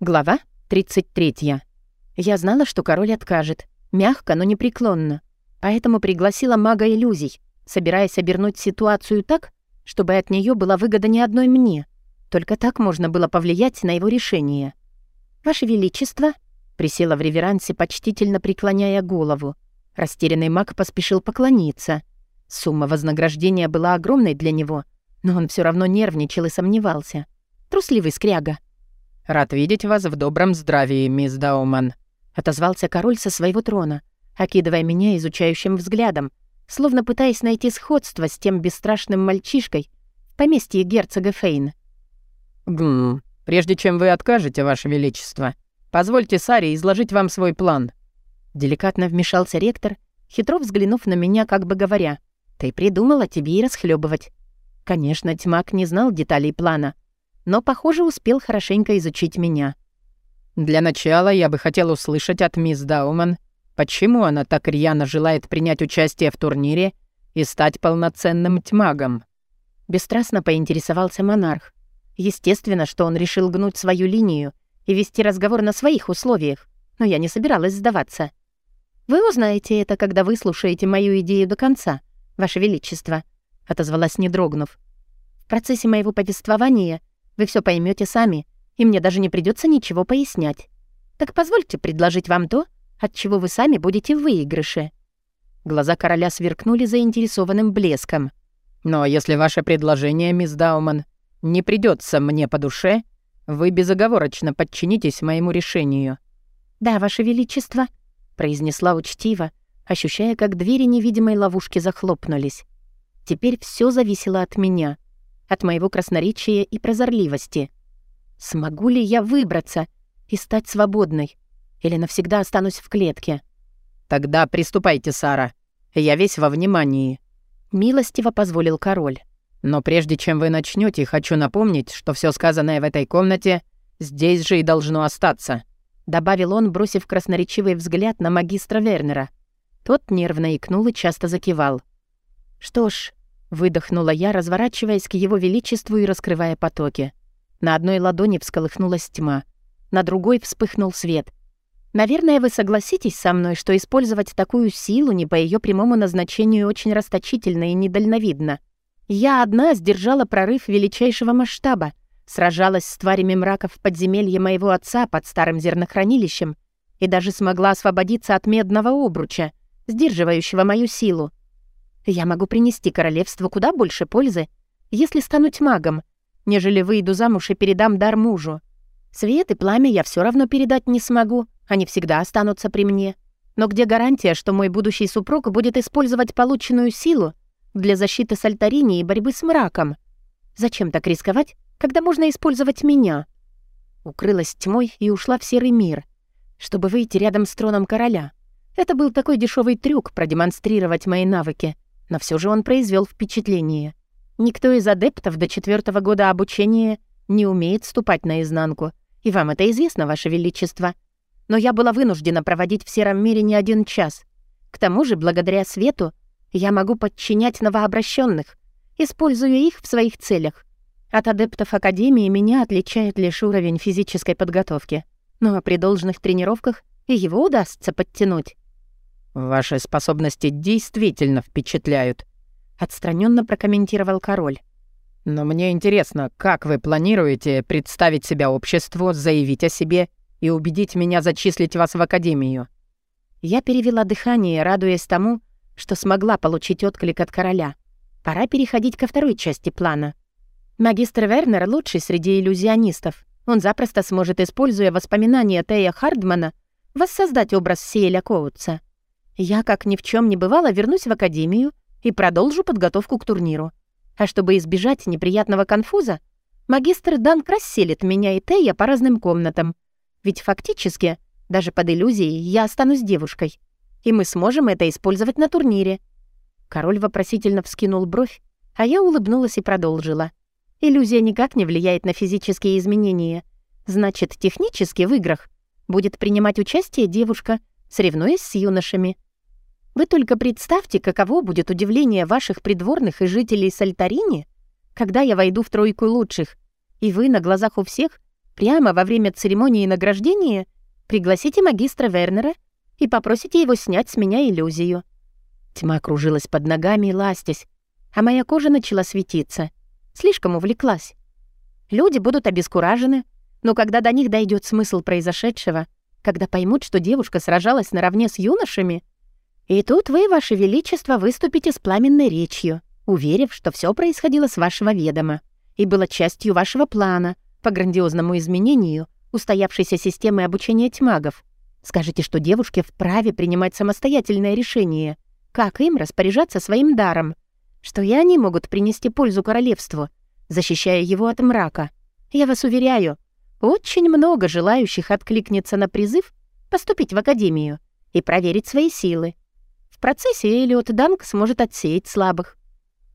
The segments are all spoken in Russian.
Глава 33. Я знала, что король откажет. Мягко, но непреклонно. Поэтому пригласила мага иллюзий, собираясь обернуть ситуацию так, чтобы от нее была выгода не одной мне. Только так можно было повлиять на его решение. «Ваше Величество», — присела в реверансе, почтительно преклоняя голову. Растерянный маг поспешил поклониться. Сумма вознаграждения была огромной для него, но он все равно нервничал и сомневался. Трусливый скряга. «Рад видеть вас в добром здравии, мисс Дауман», — отозвался король со своего трона, окидывая меня изучающим взглядом, словно пытаясь найти сходство с тем бесстрашным мальчишкой в поместье герцога Фейн. «Гм, прежде чем вы откажете, ваше величество, позвольте Саре изложить вам свой план». Деликатно вмешался ректор, хитро взглянув на меня, как бы говоря, «Ты придумала тебе и расхлебывать. Конечно, Тьмак не знал деталей плана — но, похоже, успел хорошенько изучить меня. «Для начала я бы хотел услышать от мисс Дауман, почему она так рьяно желает принять участие в турнире и стать полноценным тьмагом». Бесстрастно поинтересовался монарх. Естественно, что он решил гнуть свою линию и вести разговор на своих условиях, но я не собиралась сдаваться. «Вы узнаете это, когда выслушаете мою идею до конца, Ваше Величество», — отозвалась не дрогнув. «В процессе моего повествования вы все поймете сами, и мне даже не придется ничего пояснять. Так позвольте предложить вам то, от чего вы сами будете в выигрыше». Глаза короля сверкнули заинтересованным блеском. «Но если ваше предложение, мисс Дауман, не придется мне по душе, вы безоговорочно подчинитесь моему решению». «Да, ваше величество», — произнесла учтиво, ощущая, как двери невидимой ловушки захлопнулись. Теперь все зависело от меня — от моего красноречия и прозорливости. Смогу ли я выбраться и стать свободной? Или навсегда останусь в клетке? «Тогда приступайте, Сара. Я весь во внимании», — милостиво позволил король. «Но прежде чем вы начнете, хочу напомнить, что все сказанное в этой комнате здесь же и должно остаться», — добавил он, бросив красноречивый взгляд на магистра Вернера. Тот нервно икнул и часто закивал. «Что ж, Выдохнула я, разворачиваясь к его величеству и раскрывая потоки. На одной ладони всколыхнулась тьма, на другой вспыхнул свет. Наверное, вы согласитесь со мной, что использовать такую силу не по ее прямому назначению очень расточительно и недальновидно. Я одна сдержала прорыв величайшего масштаба, сражалась с тварями мрака в подземелье моего отца под старым зернохранилищем и даже смогла освободиться от медного обруча, сдерживающего мою силу. Я могу принести королевству куда больше пользы, если стануть магом, нежели выйду замуж и передам дар мужу. Свет и пламя я все равно передать не смогу, они всегда останутся при мне. Но где гарантия, что мой будущий супруг будет использовать полученную силу для защиты Сальтарини и борьбы с мраком? Зачем так рисковать, когда можно использовать меня? Укрылась тьмой и ушла в серый мир, чтобы выйти рядом с троном короля. Это был такой дешевый трюк продемонстрировать мои навыки — но все же он произвел впечатление. Никто из адептов до четвертого года обучения не умеет ступать наизнанку, и вам это известно, Ваше Величество. Но я была вынуждена проводить в сером мире не один час. К тому же, благодаря свету, я могу подчинять новообращенных, используя их в своих целях. От адептов Академии меня отличает лишь уровень физической подготовки. Но при должных тренировках и его удастся подтянуть. «Ваши способности действительно впечатляют», — отстраненно прокомментировал король. «Но мне интересно, как вы планируете представить себя обществу, заявить о себе и убедить меня зачислить вас в академию?» Я перевела дыхание, радуясь тому, что смогла получить отклик от короля. Пора переходить ко второй части плана. Магистр Вернер лучший среди иллюзионистов. Он запросто сможет, используя воспоминания Тея Хардмана, воссоздать образ Сиэля Коутса. Я, как ни в чем не бывало, вернусь в академию и продолжу подготовку к турниру. А чтобы избежать неприятного конфуза, магистр Данк расселит меня и Тея по разным комнатам. Ведь фактически, даже под иллюзией, я останусь девушкой. И мы сможем это использовать на турнире. Король вопросительно вскинул бровь, а я улыбнулась и продолжила. Иллюзия никак не влияет на физические изменения. Значит, технически в играх будет принимать участие девушка, соревнуясь с юношами. Вы только представьте, каково будет удивление ваших придворных и жителей Сальтарини, когда я войду в тройку лучших, и вы на глазах у всех прямо во время церемонии награждения пригласите магистра Вернера и попросите его снять с меня иллюзию». Тьма кружилась под ногами, ластясь, а моя кожа начала светиться. Слишком увлеклась. Люди будут обескуражены, но когда до них дойдет смысл произошедшего, когда поймут, что девушка сражалась наравне с юношами, и тут вы, Ваше Величество, выступите с пламенной речью, уверив, что все происходило с вашего ведома и было частью вашего плана по грандиозному изменению устоявшейся системы обучения тьмагов. Скажите, что девушке вправе принимать самостоятельное решение, как им распоряжаться своим даром, что и они могут принести пользу королевству, защищая его от мрака. Я вас уверяю, очень много желающих откликнется на призыв поступить в академию и проверить свои силы. В процессе Элиот Данк сможет отсеять слабых.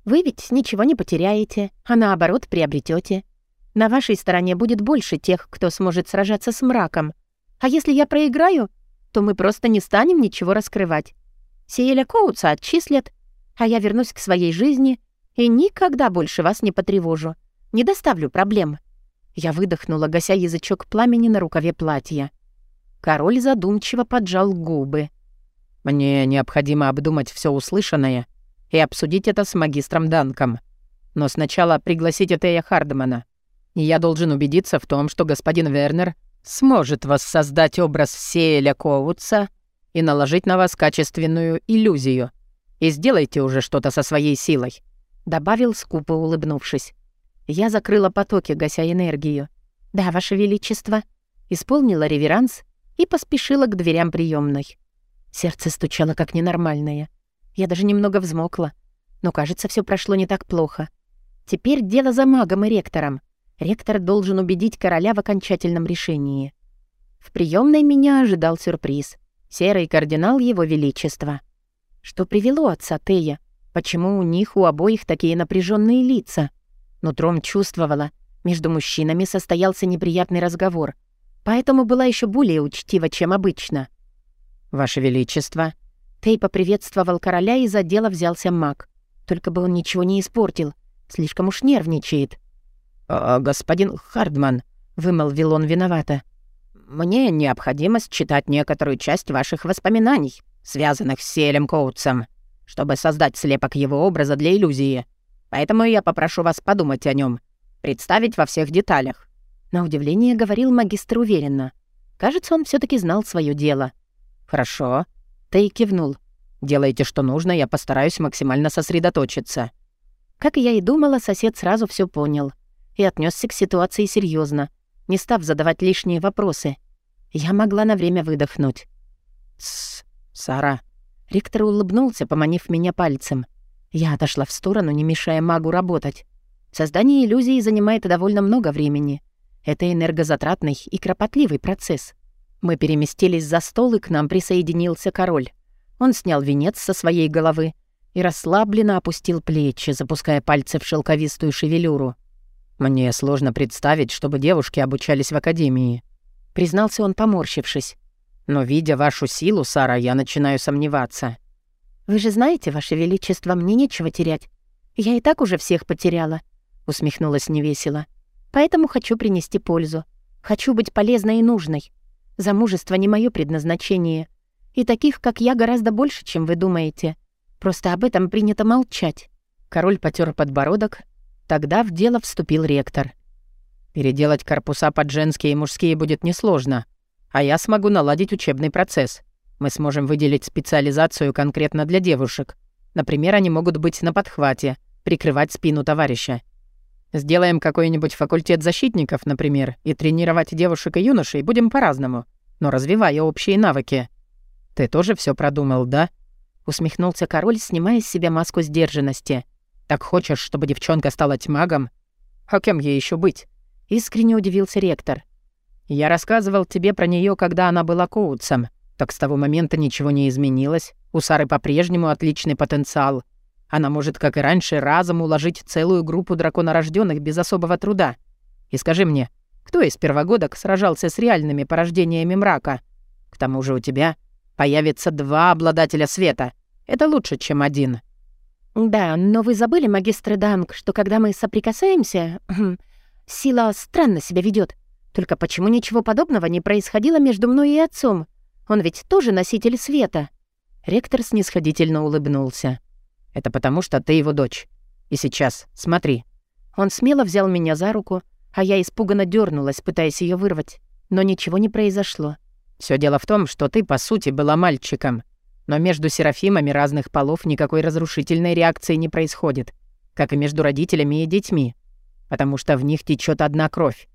Вы ведь ничего не потеряете, а наоборот приобретете. На вашей стороне будет больше тех, кто сможет сражаться с мраком. А если я проиграю, то мы просто не станем ничего раскрывать. Сиэля Коутса отчислят, а я вернусь к своей жизни и никогда больше вас не потревожу, не доставлю проблем». Я выдохнула, гася язычок пламени на рукаве платья. Король задумчиво поджал губы. «Мне необходимо обдумать все услышанное и обсудить это с магистром Данком. Но сначала пригласите Тея Хардмана. Я должен убедиться в том, что господин Вернер сможет воссоздать образ Сеэля Коутса и наложить на вас качественную иллюзию. И сделайте уже что-то со своей силой», — добавил скупо улыбнувшись. Я закрыла потоки, гася энергию. «Да, Ваше Величество», исполнила реверанс и поспешила к дверям приемной. Сердце стучало как ненормальное. Я даже немного взмокла. Но, кажется, все прошло не так плохо. Теперь дело за магом и ректором. Ректор должен убедить короля в окончательном решении. В приемной меня ожидал сюрприз. Серый кардинал его величества. Что привело отца Тея? Почему у них у обоих такие напряженные лица? Нутром чувствовала, между мужчинами состоялся неприятный разговор, поэтому была еще более учтива, чем обычно. «Ваше Величество!» Тей поприветствовал короля и за дело взялся маг. Только бы он ничего не испортил. Слишком уж нервничает. «А, «Господин Хардман», — вымолвил он виновато, «мне необходимо считать некоторую часть ваших воспоминаний, связанных с Селем Коутсом, чтобы создать слепок его образа для иллюзии. Поэтому я попрошу вас подумать о нем, представить во всех деталях». На удивление говорил магистр уверенно. Кажется, он все таки знал свое дело. «Хорошо». Тей кивнул. «Делайте, что нужно, я постараюсь максимально сосредоточиться». Как я и думала, сосед сразу все понял — и отнесся к ситуации серьезно, не став задавать лишние вопросы. Я могла на время выдохнуть. «Тссс, Сара». Ректор улыбнулся, поманив меня пальцем. Я отошла в сторону, не мешая магу работать. Создание иллюзии занимает довольно много времени. Это энергозатратный и кропотливый процесс. Мы переместились за стол, и к нам присоединился король. Он снял венец со своей головы и расслабленно опустил плечи, запуская пальцы в шелковистую шевелюру. «Мне сложно представить, чтобы девушки обучались в академии», — признался он, поморщившись. «Но, видя вашу силу, Сара, я начинаю сомневаться». «Вы же знаете, Ваше Величество, мне нечего терять. Я и так уже всех потеряла», — усмехнулась невесело. «Поэтому хочу принести пользу. Хочу быть полезной и нужной. Замужество не мое предназначение. И таких, как я, гораздо больше, чем вы думаете. Просто об этом принято молчать». Король потер подбородок Тогда в дело вступил ректор. «Переделать корпуса под женские и мужские будет несложно, а я смогу наладить учебный процесс. Мы сможем выделить специализацию конкретно для девушек. Например, они могут быть на подхвате, прикрывать спину товарища. Сделаем какой-нибудь факультет защитников, например, и тренировать девушек и юношей будем по-разному, но развивая общие навыки. Ты тоже все продумал, да?» Усмехнулся король, снимая с себя маску сдержанности. Так хочешь, чтобы девчонка стала тьмагом? А кем ей еще быть? Искренне удивился ректор. Я рассказывал тебе про нее, когда она была коутсом. Так с того момента ничего не изменилось. У Сары по-прежнему отличный потенциал. Она может, как и раньше, разом уложить целую группу драконорожденных без особого труда. И скажи мне, кто из первогодок сражался с реальными порождениями мрака? К тому же у тебя появится два обладателя света. Это лучше, чем один. «Да, но вы забыли, магистр Данг, что когда мы соприкасаемся, сила странно себя ведет. Только почему ничего подобного не происходило между мной и отцом? Он ведь тоже носитель света». Ректор снисходительно улыбнулся. «Это потому, что ты его дочь. И сейчас, смотри». Он смело взял меня за руку, а я испуганно дернулась, пытаясь ее вырвать. Но ничего не произошло. Все дело в том, что ты, по сути, была мальчиком. Но между серафимами разных полов никакой разрушительной реакции не происходит, как и между родителями и детьми, потому что в них течет одна кровь.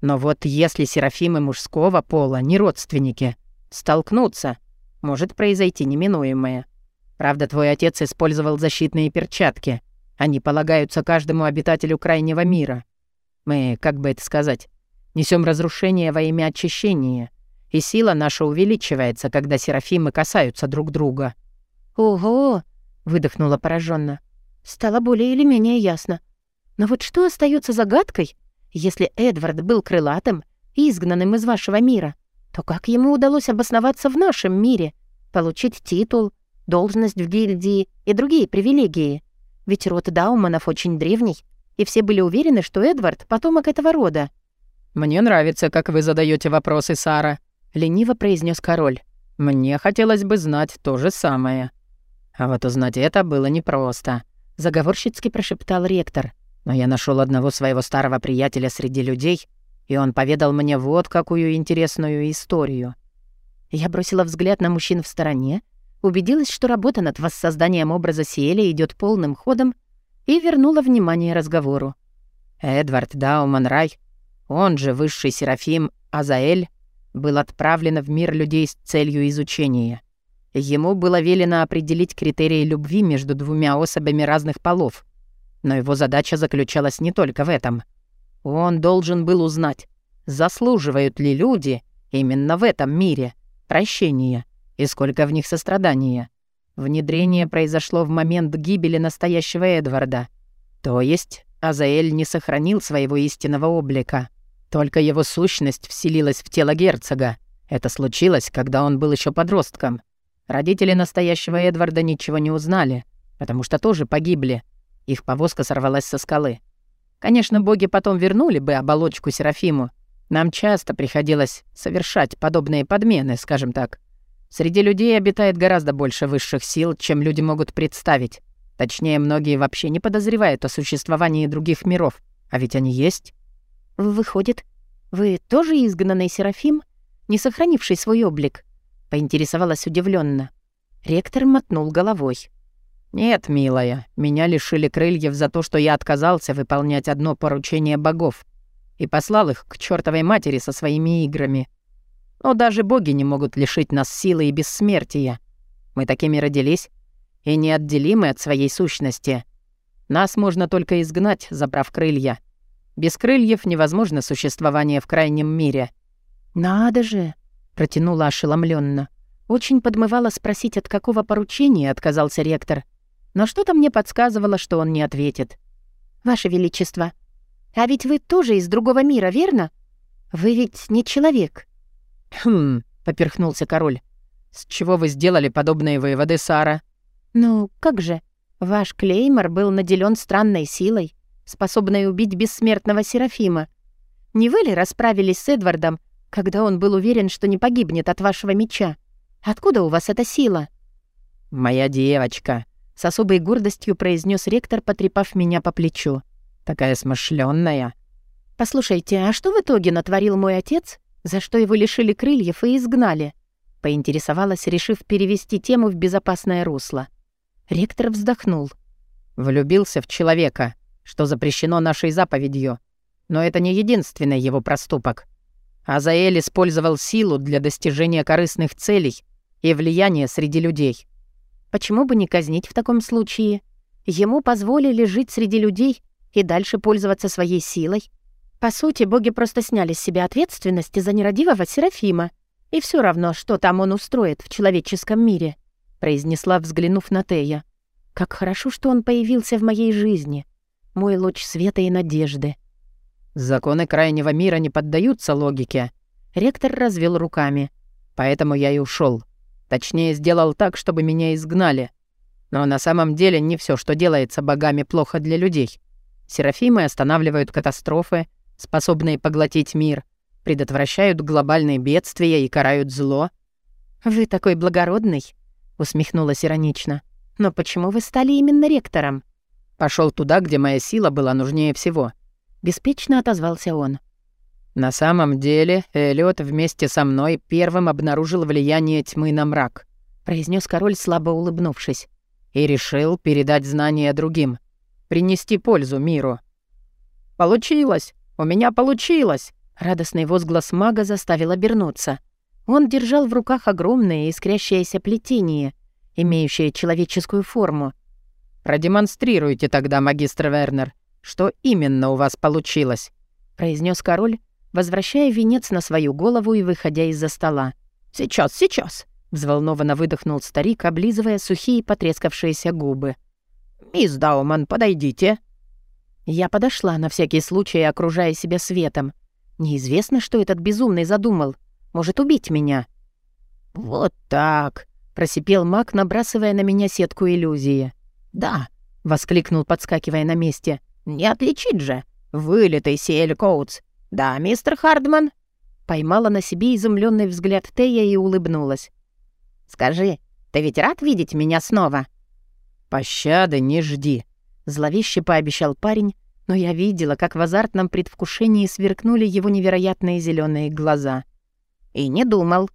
Но вот если серафимы мужского пола, не родственники, столкнутся, может произойти неминуемое. Правда, твой отец использовал защитные перчатки. Они полагаются каждому обитателю крайнего мира. Мы, как бы это сказать, несем разрушение во имя очищения, и сила наша увеличивается, когда серафимы касаются друг друга». «Ого!» — выдохнула пораженно. «Стало более или менее ясно. Но вот что остается загадкой, если Эдвард был крылатым и изгнанным из вашего мира, то как ему удалось обосноваться в нашем мире, получить титул, должность в гильдии и другие привилегии? Ведь род Дауманов очень древний, и все были уверены, что Эдвард — потомок этого рода. «Мне нравится, как вы задаете вопросы, Сара», — лениво произнес король. «Мне хотелось бы знать то же самое». А вот узнать это было непросто, — заговорщицки прошептал ректор. Но я нашел одного своего старого приятеля среди людей, и он поведал мне вот какую интересную историю. Я бросила взгляд на мужчин в стороне, убедилась, что работа над воссозданием образа Сиэля идет полным ходом, и вернула внимание разговору. Эдвард Дауман Рай, он же высший серафим Азаэль, был отправлен в мир людей с целью изучения. Ему было велено определить критерии любви между двумя особями разных полов, но его задача заключалась не только в этом. Он должен был узнать, заслуживают ли люди именно в этом мире прощения и сколько в них сострадания. Внедрение произошло в момент гибели настоящего Эдварда. То есть Азаэль не сохранил своего истинного облика. Только его сущность вселилась в тело герцога. Это случилось, когда он был еще подростком. Родители настоящего Эдварда ничего не узнали, потому что тоже погибли — их повозка сорвалась со скалы. Конечно, боги потом вернули бы оболочку Серафиму. Нам часто приходилось совершать подобные подмены, скажем так. Среди людей обитает гораздо больше высших сил, чем люди могут представить. Точнее, многие вообще не подозревают о существовании других миров. А ведь они есть. «Выходит, вы тоже изгнанный Серафим, не сохранивший свой облик?» — поинтересовалась удивленно. Ректор мотнул головой. «Нет, милая, меня лишили крыльев за то, что я отказался выполнять одно поручение богов и послал их к чертовой матери со своими играми. Но даже боги не могут лишить нас силы и бессмертия. Мы такими родились и неотделимы от своей сущности. Нас можно только изгнать, забрав крылья. Без крыльев невозможно существование в крайнем мире». «Надо же!» — протянула ошеломленно. Очень подмывала спросить, от какого поручения отказался ректор — но что-то мне подсказывало, что он не ответит. «Ваше Величество, а ведь вы тоже из другого мира, верно? Вы ведь не человек». «Хм», — поперхнулся король. «С чего вы сделали подобные выводы, Сара?» «Ну, как же? Ваш Клеймор был наделен странной силой, способной убить бессмертного Серафима. Не вы ли расправились с Эдвардом, когда он был уверен, что не погибнет от вашего меча? Откуда у вас эта сила?» «Моя девочка», с особой гордостью произнес ректор, потрепав меня по плечу. «Такая смышленная. «Послушайте, а что в итоге натворил мой отец, за что его лишили крыльев и изгнали?» Поинтересовалась, решив перевести тему в безопасное русло. Ректор вздохнул. «Влюбился в человека, что запрещено нашей заповедью. Но это не единственный его проступок. Азаэль использовал силу для достижения корыстных целей и влияния среди людей. Почему бы не казнить в таком случае? Ему позволили жить среди людей и дальше пользоваться своей силой. По сути, боги просто сняли с себя ответственность за нерадивого Серафима. И все равно, что там он устроит в человеческом мире, произнесла, взглянув на Тея. Как хорошо, что он появился в моей жизни. Мой луч света и надежды. Законы крайнего мира не поддаются логике. Ректор развел руками. Поэтому я и ушел. Точнее, сделал так, чтобы меня изгнали. Но на самом деле не все, что делается богами, плохо для людей. Серафимы останавливают катастрофы, способные поглотить мир, предотвращают глобальные бедствия и карают зло». «Вы такой благородный», — усмехнулась иронично. «Но почему вы стали именно ректором?» Пошел туда, где моя сила была нужнее всего. Беспечно отозвался он. На самом деле, Эллиот вместе со мной первым обнаружил влияние тьмы на мрак, произнес король, слабо улыбнувшись. И решил передать знания другим, принести пользу миру. «Получилось! У меня получилось!» Радостный возглас мага заставил обернуться. Он держал в руках огромное искрящееся плетение, имеющее человеческую форму. «Продемонстрируйте тогда, магистр Вернер, что именно у вас получилось», — произнес король, возвращая венец на свою голову и выходя из-за стола. «Сейчас, сейчас!» — взволнованно выдохнул старик, облизывая сухие потрескавшиеся губы. «Мисс Дауман, подойдите!» Я подошла на всякий случай, окружая себя светом. Неизвестно, что этот безумный задумал. Может убить меня. «Вот так!» — просипел маг, набрасывая на меня сетку иллюзии. «Да!» — воскликнул, подскакивая на месте. «Не отличить же! Вылитый Сиэль Коутс! Да, мистер Хардман?» Поймала на себе изумленный взгляд Тея и улыбнулась. «Скажи, ты ведь рад видеть меня снова?» «Пощады не жди», — зловеще пообещал парень, но я видела, как в азартном предвкушении сверкнули его невероятные зеленые глаза. «И не думал».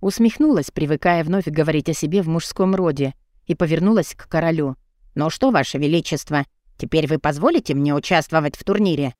Усмехнулась, привыкая вновь говорить о себе в мужском роде, и повернулась к королю. «Ну что, ваше величество, теперь вы позволите мне участвовать в турнире?»